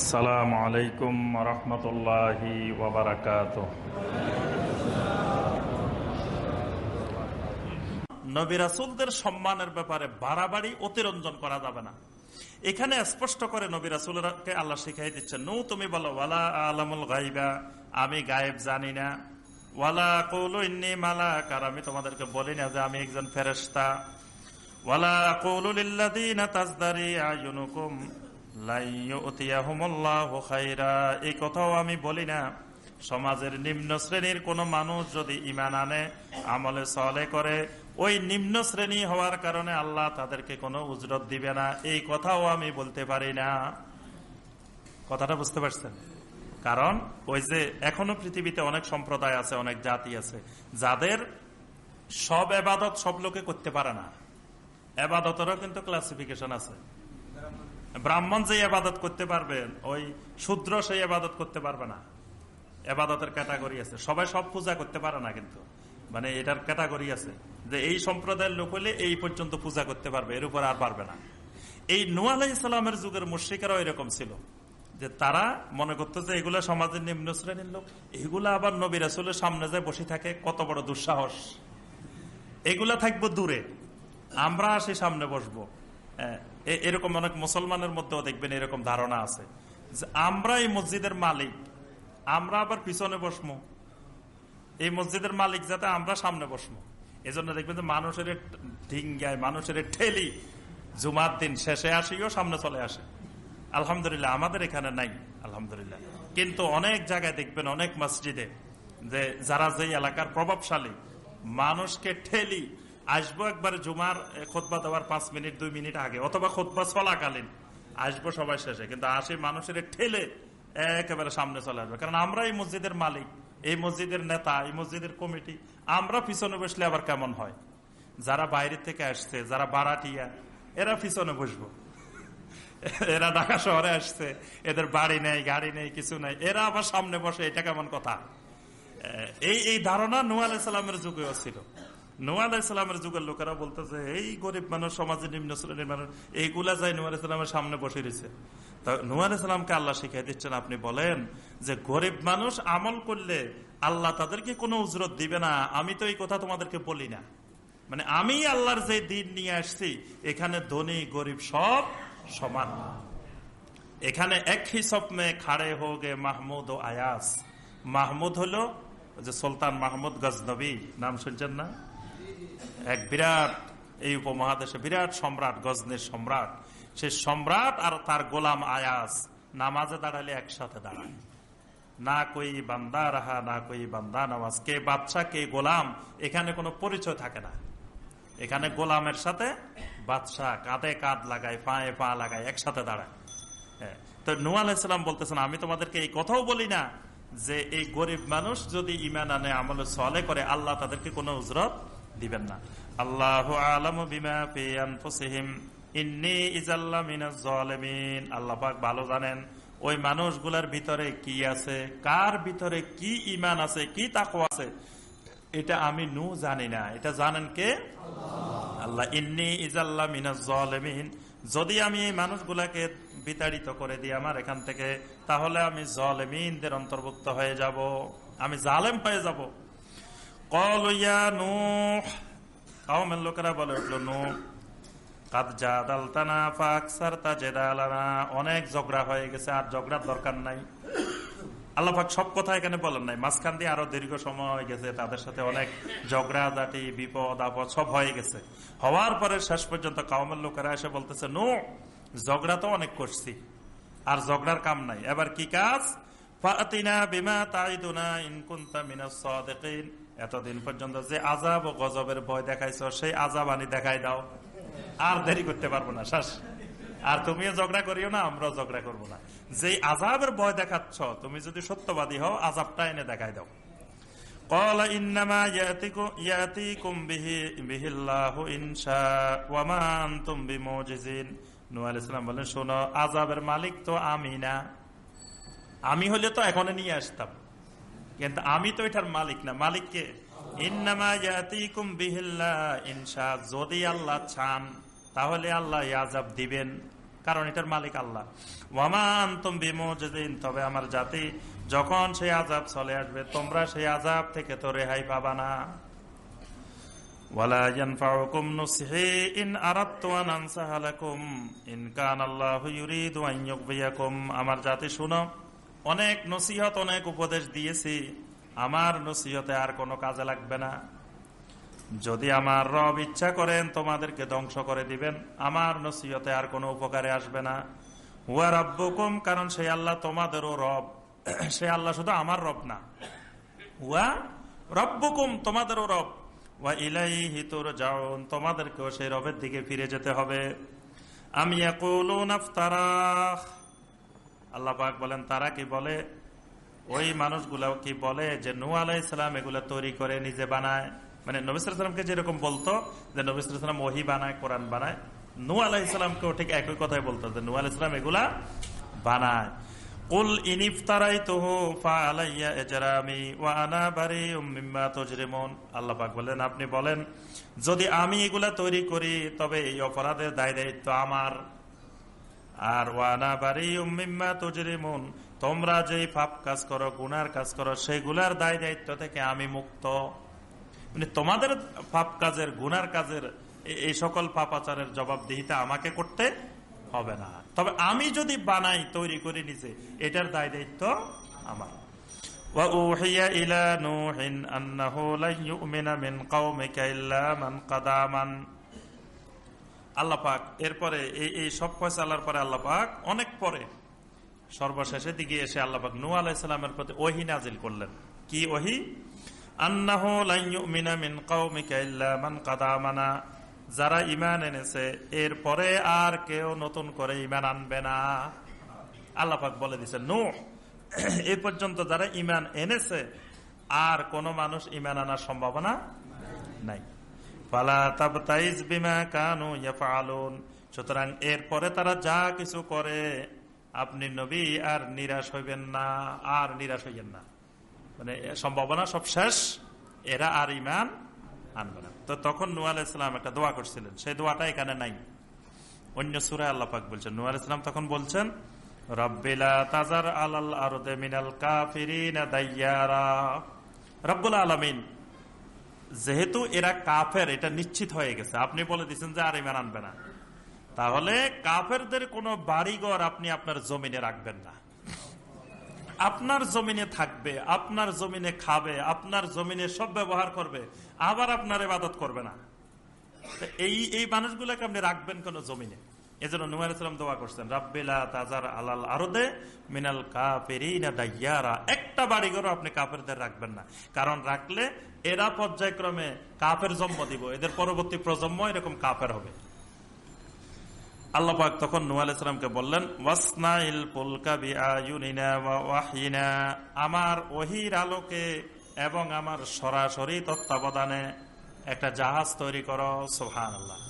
আসসালামু আলাইকুম রহমতুল্লাহি ওবরাকাত নবী সম্মানের ব্যাপারে বাড়াবাড়ি অতিরঞ্জন করা যাবে না। এখানে স্পষ্ট করে নবী রাসুলকে আল্লাহ শিখাই দিচ্ছেন, নৌ তুমি বলো, ওয়ালা আলমুল গাইবা আমি গায়েব জানি না। ওয়ালা কৌল ইন্নি মালা কার আমি তোমাদেরকে বলি না যে আমি একজন ফেরেস্তা ওয়ালা কৌলুলিল্লাদিনা তাজদারি আয়ুনুকুম এই কথাও আমি বলি না। সমাজের নিম্ন শ্রেণির কোন মানুষ যদি ইমান আনে, আমলে সলে করে, ওই নিম্ন শ্রেণি হওয়ার কারণে আল্লাহ তাদেরকে কোনো উজরত দিবে না, এই কথাও আমি বলতে পারি না। কথাটা বুঝতে পারছেন? কারণ ওই যে এখনও পৃথিবীতে অনেক সম্প্রদায় আছে, অনেক জাতি আছে, যাদের সব এবাদত সব লোকে করতে পারে না। এবাদতেরও কিন্তু ক্লাসিফিকেশন আছে। ব্রাহ্মণ যে আবাদত করতে পারবেন ওই শূদ্র সেই আবাদত করতে পারবে না। এবাদতের ক্যাটাগরি আছে। সবাই সব পূজা করতে পারে না কিন্তু। মানে এটার ক্যাটাগরি আছে যে এই সম্প্রদায়ের লোক হলে এই পর্যন্ত পূজা করতে পারবে, এর উপর আর পারবে না। এই নু আলাহ ইসলামের যুগের মুশ্রিকারাও এরকম ছিল যে তারা মনে করতো যে এগুলা সমাজের নিম্ন শ্রেণির লোক, এগুলা আবার নবী রাসুলের সামনে যায় বসে থাকে, কত বড় দুঃসাহস। এগুলা থাকব দূরে, আমরা আসি সামনে বসবো। এরকম অনেক মুসলমানের মধ্যেও দেখবেন এরকম ধারণা আছে। যে আমরা এই মসজিদের মালিক, আমরা আবার পিছনে বসমো। এই মসজিদের মালিক যাতে আমরা সামনে বসমো। এই জন্য দেখবেন যে মানুষের ঢিঙ্গায়, মানুষের ঠেলি জুমার দিন শেষে আসিও, সামনে চলে আসে। আলহামদুলিল্লাহ, আমাদের এখানে নাই, আলহামদুলিল্লাহ। কিন্তু অনেক জায়গায় দেখবেন, অনেক মসজিদে, যে যারা যে এলাকার প্রভাবশালী, মানুষকে ঠেলি আসব একবার জুমার খোদবা দেওয়ার পাঁচ মিনিট, দুই মিনিট আগে, অথবা খোদবা চলাকালীন। আসব সবাই শেষে, কিন্তু আসে মানুষের ঠেলে একেবারে সামনে চলে আসবে। কারণ আমরা এই মসজিদের মালিক, এই মসজিদের নেতা, এই মসজিদের কমিটি, আমরা পিছনে বসলে আবার কেমন হয়? যারা বাইরে থেকে আসছে, যারা বারাটিয়া, এরা পিছনে বসবো। এরা ঢাকা শহরে আসছে, এদের বাড়ি নেই, গাড়ি নেই, কিছু নেই, এরা আবার সামনে বসে, এটা কেমন কথা? এই এই ধারণা নুয়াল ইসলামের যুগেও ছিল। নোয়া যুগের লোকেরা বলতেছে, এই গরিব মানুষ, সমাজে নিম্ন শ্রেণির মানুষ এইগুলা যাই নোয়া সামনে বসে রয়েছে তা নোয়া আল্লাহ শিখাই দিচ্ছেন, আপনি বলেন যে গরিব মানুষ আমল করলে আল্লাহ তাদেরকে কোনো উজরত দিবে না। আমি তো এই কথা তোমাদেরকে বলি না। মানে আমি আল্লাহর যে দিন নিয়ে আসছি, এখানে ধনী, গরিব সব সমান। এখানে এক হিসব মে খাড়ে হোগে মাহমুদ ও আয়াস। মাহমুদ হলো যে সুলতান মাহমুদ গজনবী। নাম শুনছেন না? এক বিরাট এই উপমহাদেশে বিরাট সম্রাট গজনের সম্রাট। সে সম্রাট আর তার গোলাম আয়াস নামাজে দাঁড়ালে একসাথে দাঁড়ায়। না কই বান্দা রাহা না কই বান্দা নামাজ। কে বাচ্চা কে গোলাম এখানে কোনো পরিচয় থাকে না। এখানে গোলামের সাথে বাদশাহ কাঁধে কাঁধ লাগায় পায়ে পা লাগায় একসাথে দাঁড়ায়। হ্যাঁ, তো নুয়াল ইসলাম বলতেছেন আমি তোমাদেরকে এই কথাও বলি না যে এই গরিব মানুষ যদি ইমান আনে আমলে সলে করে আল্লাহ তাদেরকে কোনো উজরত দিবেন না। আল্লাহ আলম বিমা আল্লাহ ভালো জানেন ওই মানুষগুলার ভিতরে কি আছে কার ভিতরে কি ইমান আছে কি তাকো আছে এটা আমি নু জানি না। এটা জানেন কে? আল্লাহ। ইন্নি ইজাল্লা মিনা জলেমিন। যদি আমি এই মানুষগুলাকে বিতাড়িত করে দিই আমার এখান থেকে তাহলে আমি জলেমিনদের অন্তর্ভুক্ত হয়ে যাব আমি জালেম হয়ে যাব। লোকেরা বলে উঠল নু অনেক ঝগড়া হয়ে গেছে, আর ঝগড়ার দরকার নাই। আল্লাহাক সব কথা এখানে বলেন নাই। মাঝখান দিয়ে আরও দীর্ঘ সময় হয়ে গেছে, তাদের সাথে অনেক ঝগড়া জাটি বিপদ, আপদ সব হয়ে গেছে। হওয়ার পরে শেষ পর্যন্ত কাউমের লোকেরা এসে বলতেছে নো ঝগড়া তো অনেক করছি, আর ঝগড়ার কাম নাই। এবার কি কাজ? এতদিন পর্যন্ত যে আজাব ও গজবের ভয় দেখাইছ, সেই আজাব আনি দেখাই দাও। আর দেরি করতে পারব না, শ্বাস। আর তুমিও ঝগড়া করিও না, আমরাও ঝগড়া করব না। যে আজাবের ভয় দেখাচ্ছ, তুমি যদি সত্যবাদী হও আজাবটা এনে দেখাই দাও। বলেন, শোনো আজাবের মালিক তো আমি না। আমি হলে তো এখন নিয়ে আসতাম। কিন্তু আমি তো এটার মালিক না মালিককে যদি আল্লাহ চান তাহলে আল্লাহ আজাব দিবেন কারণ এটার মালিক আল্লাহ ওয়ামান বিমোজিন তবে আমার জাতি যখন সেই আজাব চলে আসবে তোমরা সেই আজাব থেকে তো রেহাই পাবা না আমার জাতি শুনো অনেক নসিহত, অনেক উপদেশ দিয়েছি। আমার নসিহতে আর কোনো কাজে লাগবে না। যদি আমার রব ইচ্ছা করেন, তোমাদেরকে ধ্বংস করে দিবেন। আমার নসিহতে আর কোনো উপকারে আসবে না। হুয়া রব্বকুম, কারণ সেই আল্লাহ তোমাদেরও রব। সে আল্লাহ শুধু আমার রব না। হুয়া রব্বকুম, তোমাদেরও রব। ওয়া ইলাই হিতুর যাওন তোমাদেরকেও সেই রবের দিকে ফিরে যেতে হবে। আমি আল্লাহ পাক বলেন, তারা কি বলে? ওই মানুষগুলা কি বলে যে নু আলাইসালাম এগুলা তৈরি করে নিজে বানায়? মানে নবিসামকে যেরকম বলতো যে নবিসাম ওহি বানায়, কোরআন বানায় নু আলাহিসামকেও ঠিক একই কথাই বলতো যে নু আলাইসালাম এগুলা বানায়। কুল বলেন, আপনি বলেন, যদি আমি এগুলা তৈরি করি, তবে এই অপরাধের দায় দায়িত্ব আমার। আর ওয়ানা বারি উম্মিম্মা তজরিমন। তোমরা যেই পাপ কাজ করো, গুনার কাজ করো, সেগুলার দায় দায়িত্ব থেকে আমি মুক্ত। মানে তোমাদের পাপ কাজের, গুনার কাজের এই সকল পাপাচারের জবাবদিহিতা আমাকে করতে হবে না। তবে আমি যদি বানাই, তৈরি করে নিজে, এটার দায় দায়িত্ব আমার। আল্লাপাক এরপরে এই এই সব ফয়সালার পরে আল্লাপাক অনেক পরে সর্বশেষের দিকে এসে আল্লাপাক নু আলাইসালামের প্রতি ওহি নাজিল করলেন। কি ওহি? যারা ইমান এনেছে, এরপরে আর কেউ নতুন করে ইমান আনবে না। আল্লাপাক বলে দিছে নো এ পর্যন্ত যারা ইমান এনেছে, আর কোন মানুষ ইমান আনার সম্ভাবনা নাই। সুতরাং এরপরে তারা যা কিছু করে, আপনি নবী আর নিরাশ হইবেন না, আর নিরাশ হইবেন না। মানে সম্ভাবনা সব শেষ, এরা আর ইমান আনবে না। তো তখন নুয়াল ইসলাম একটা দোয়া করছিলেন। সেই দোয়াটা এখানে নাই। অন্য সুরায় আল্লাপাক বলছেন। নুয়াল ইসলাম তখন বলছেন রব্বিলা তাজার আলাল আরদে মিনাল কাফিরিন দাইয়ারা। রব্বুল আলমিন যেহেতু এরা কাফের, এটা নিশ্চিত হয়ে গেছে। আপনি বলে দিচ্ছেন যে আর ইমান আনবে না। তাহলে কাফেরদের কোন বাড়িঘর আপনি আপনার জমিনে রাখবেন না। আপনার জমিনে থাকবে, আপনার জমিনে খাবে, আপনার জমিনে সব ব্যবহার করবে, আবার আপনার ইবাদত করবে না। এই এই মানুষগুলোকে আপনি রাখবেন কোন জমিনে। এজন্য নুয়ার ইসলাম দোয়া করছেন রাব্বিলা তাজার আলাল আরদে মিনাল কাফেরিনা দাইয়ারা একটা বাড়িঘরও আপনি কাফেরদের রাখবেন না। কারণ রাখলে এরা পর্যায়ক্রমে কাপের জন্ম দিব, এদের পরবর্তী প্রজন্ম এরকম কাপের হবে। আল্লাপাক তখন নু আলাইসালামকে বললেন, ওয়াসনাইল আমার ওহির আলোকে এবং আমার সরাসরি তত্ত্বাবধানে একটা জাহাজ তৈরি করো সোহান আল্লাহ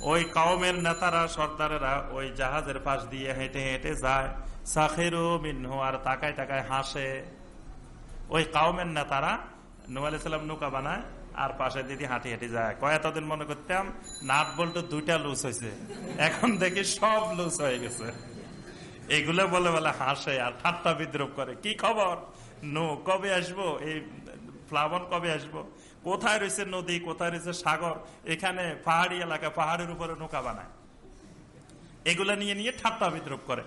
ওই কওমের নেতারা, সর্দারেরা ওই জাহাজের পাশ দিয়ে হেঁটে হেঁটে যায়। সাখেরু আর তাকায় তাকায় হাসে। ওই কাউমের নেতারা নু নৌকা বানায় আর পাশে দিদি হাঁটি হাঁটি যায়। কয়েকদিন মনে করতাম নাট বল্টু দুইটা লুজ হয়েছে এখন দেখি সব লুজ হয়ে গেছে। এগুলো বলে বলে হাসে আর ঠাট্টা বিদ্রোপ করে। কি খবর? নো কবে আসব? এই প্লাবন কবে আসব? কোথায় রয়েছে নদী, কোথায় রয়েছে সাগর, এখানে পাহাড়ি এলাকা, পাহাড়ের উপরে নৌকা বানায়। এগুলা নিয়ে নিয়ে ঠাট্টা বিদ্রোপ করে।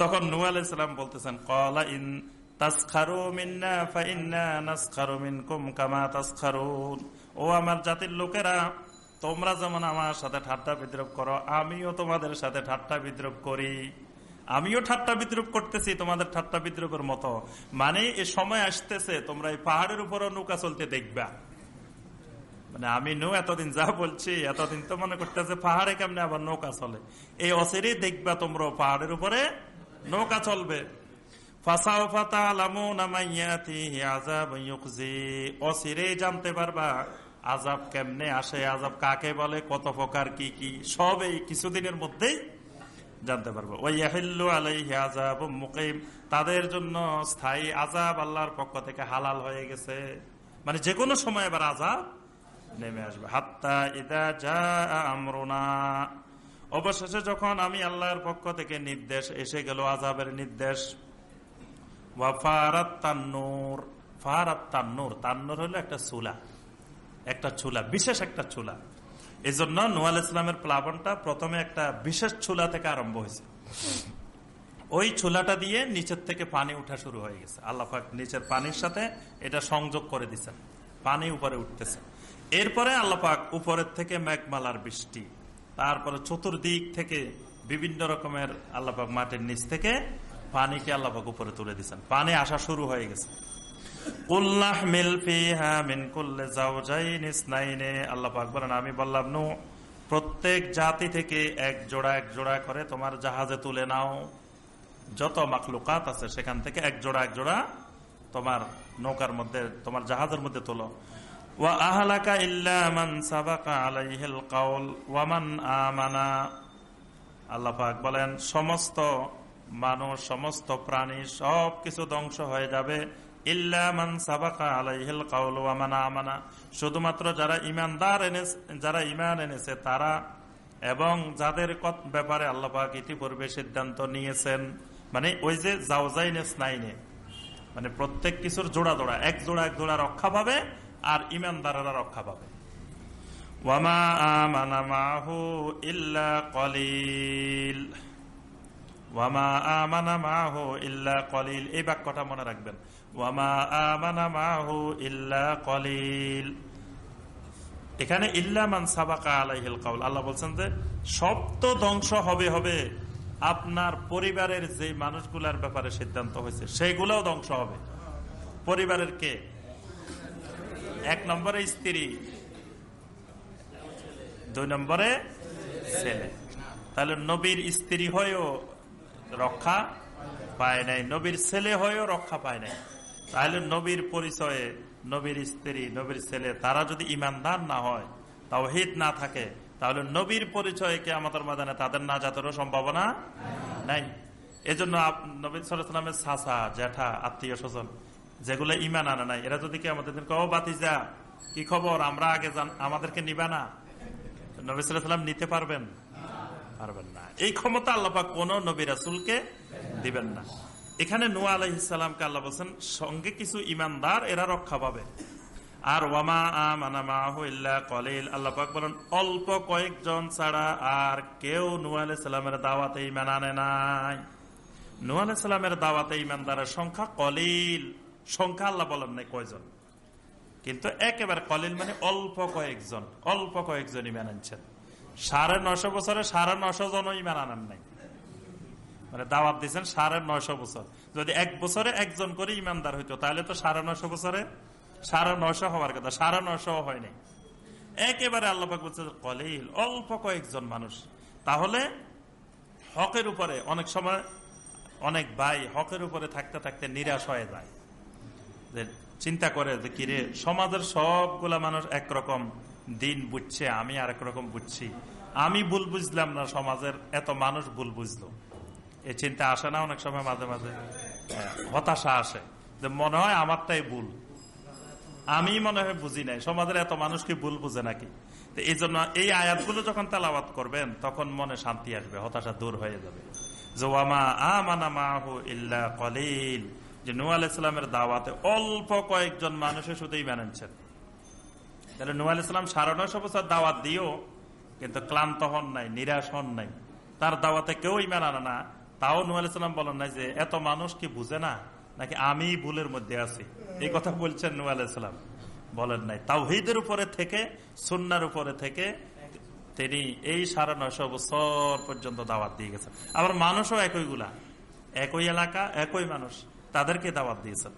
তখন নু আলাইসালাম বলতেছেন, কলা ইন ও আমার জাতির লোকেরা, তোমরা যেমন আমার সাথে ঠাট্টা বিদ্রোপ করো, আমিও তোমাদের সাথে ঠাট্টা করি। আমিও ঠাট্টা করতেছি তোমাদের ঠাট্টা মতো। মানে এ সময় আসতেছে, তোমরা এই পাহাড়ের উপরও নৌকা চলতে দেখবা। মানে আমি নৌ এতদিন যা বলছি, এতদিন তো মনে করতেছে পাহাড়ে কেমনে আবার নৌকা চলে। এই অসেরই দেখবা তোমরা পাহাড়ের উপরে নৌকা চলবে। জানতে পারবা কেমনে আসে কাকে বলে, কত প্রকার সব এই কিছুদিনের মধ্যেই জানতে পারব। ওই আলাইহি আজাব তাদের জন্য স্থায়ী আজাব আল্লাহর পক্ষ থেকে হালাল হয়ে গেছে। মানে যে কোনো সময় এবার আজাব নেমে আসবে। হাত্তা ইদা যা আমরুনা। অবশেষে যখন আমি আল্লাহর পক্ষ থেকে নির্দেশ, এসে গেল আজাবের নির্দেশ। এই জন্য ইসলামের প্লাবনটা প্রথমে একটা বিশেষ থেকে আরম্ভ হয়েছে। ওই দিয়ে নিচের থেকে পানি উঠা শুরু হয়ে গেছে। আল্লাহ নিচের পানির সাথে এটা সংযোগ করে দিচ্ছেন পানি উপরে উঠতেছে। এরপরে আল্লাপাক উপরের থেকে মেঘমালার বৃষ্টি, তারপরে চতুর্দিক থেকে বিভিন্ন রকমের আল্লাপাক মাটির নিচ থেকে পানিকে আল্লাপাক উপরে তুলে দিচ্ছেন পানি আসা শুরু হয়ে গেছে। আমি বললাম, নু, প্রত্যেক জাতি থেকে এক জোড়া এক জোড়া করে তোমার জাহাজে তুলে নাও। যত মাকলুকাত আছে সেখান থেকে এক জোড়া এক জোড়া তোমার নৌকার মধ্যে, তোমার জাহাজের মধ্যে তোলো। ইল্লামান সাবাকা আলাইহিল কাউল আমানা। বলেন, সমস্ত মানুষ, সমস্ত প্রাণী সব কিছু ধ্বংস হয়ে যাবে। ইল্লামান সাবাকা আলাইহিল কাউল ওয়ামান আমানা। শুধুমাত্র যারা ইমানদার এনেছে, যারা ইমান এনেছে তারা এবং যাদের ব্যাপারে আল্লাহ পাক ইতিপূর্বে সিদ্ধান্ত নিয়েছেন মানে ওই যে জাউজাইনেস নাইনে মানে প্রত্যেক কিছুর জোড়া জোড়া এক জোড়া এক জোড়া রক্ষা পাবে আর ইমানদারেরা রক্ষা পাবে। ওয়ামা ইল্লা কলিল। ওয়ামা ইল্লা কলিল। এই মনে রাখবেন। ওয়ামা ইল্লা কলিল। এখানে সাবাকা আল্লাহ বলছেন যে সব তো ধ্বংস হবে হবে আপনার পরিবারের যে মানুষগুলার ব্যাপারে সিদ্ধান্ত হয়েছে, সেইগুলোও ধ্বংস হবে। পরিবারের কে? এক নম্বরে স্ত্রী, দুই নম্বরে ছেলে। তাহলে নবীর স্ত্রী হয়েও রক্ষা পায় নাই, নবীর ছেলে হয়েও রক্ষা পায় নাই। তাহলে নবীর পরিচয়ে নবীর স্ত্রী, নবীর ছেলে, তারা যদি ইমানদার না হয় তাও হিত না থাকে, তাহলে নবীর পরিচয়ে কে আমাদের মাদানে তাদের না যাতেরও সম্ভাবনা নাই। এজন্য নবী সালামের সাসা জ্যাঠা আত্মীয় স্বজন যেগুলো ইমান আনে নাই। এরা যদি কি আমাদের কো বাতিজা কি খবর? আমরা আগে আমাদেরকে নিবা না। নবী সাল্লাম নিতে পারবেন? পারবেন না। এই ক্ষমতা আল্লাপা কোন নবী রাসুলকে দিবেন না। এখানে নোয়া আলহিসামকে আল্লাহ বলছেন, সঙ্গে কিছু ইমানদার এরা রক্ষা পাবে। আর ওয়ামা কলিল। আল্লাপাক বলেন, অল্প কয়েকজন ছাড়া আর কেউ নুয়া আলাইসাল্লামের দাওয়াতে ইমান আনে নাই। নুয়া আলাইসাল্লামের দাওয়াতে ইমানদারের সংখ্যা কলিল। সংখ্যা আল্লাহ বলেন নাই কয়জন। কিন্তু একেবারে কলিল মানে অল্প কয়েকজন অল্প কয়েকজন ইমান আনছেন। সাড়ে নশো বছরে সাড়ে নশো জন ইমান আনেন নাই। মানে দাওয়াত দিচ্ছেন সাড়ে নশো বছর। যদি এক বছরে একজন করে ইমানদার হইতো, তাহলে তো সাড়ে নশো বছরে সাড়ে নশো হওয়ার কথা, সাড়ে নশো হয়নি একেবারে আল্লাহ বলছে কলিল, অল্প কয়েকজন মানুষ। তাহলে হকের উপরে অনেক সময় অনেক ভাই হকের উপরে থাকতে থাকতে নিরাশ হয়ে যায়। চিন্তা করে যে কিরে সমাজের সবগুলা মানুষ একরকম দিন বুঝছে, আমি আর রকম বুঝছি। আমি ভুল বুঝলাম না, সমাজের এত মানুষ ভুল বুঝলো। এই চিন্তা আসে না অনেক সময় মাঝে মাঝে? হতাশা আসে। যে মনে হয় আমারটাই ভুল। আমি মনে হয় বুঝি নাই, সমাজের এত মানুষ কি ভুল বুঝে নাকি? তো এই জন্য এই আয়াতগুলো যখন তেলাবাত করবেন, তখন মনে শান্তি আসবে, হতাশা দূর হয়ে যাবে। জোয়ামা আমানা মাহু ইল্লা কলিল। যে নু আলাইসালামের দাওয়াতে অল্প কয়েকজন মানুষে শুধুই মেনেছেন। তাহলে নু আলাইসালাম সাড়ে নয়শো বছর দাওয়াত দিও কিন্তু ক্লান্ত হন নাই, নিরাশ হন নাই। তার দাওয়াতে কেউ ইমান আনে না। তাও নু আলাইসালাম বলেন নাই যে, এত মানুষ কি বুঝে না? নাকি আমি ভুলের মধ্যে আছি? এই কথা বলছেন নু আলাইসালাম বলেন নাই। তাও তাওহিদের উপরে থেকে, সুন্নার উপরে থেকে তিনি এই সাড়ে নয়শো বছর পর্যন্ত দাওয়াত দিয়ে গেছেন। আবার মানুষও একইগুলা। একই এলাকা, একই মানুষ। তাদেরকে দাওয়াত দিয়েছেন।